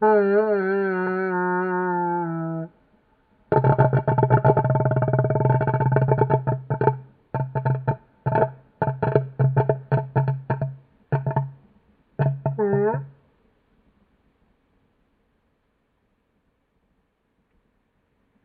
Ah.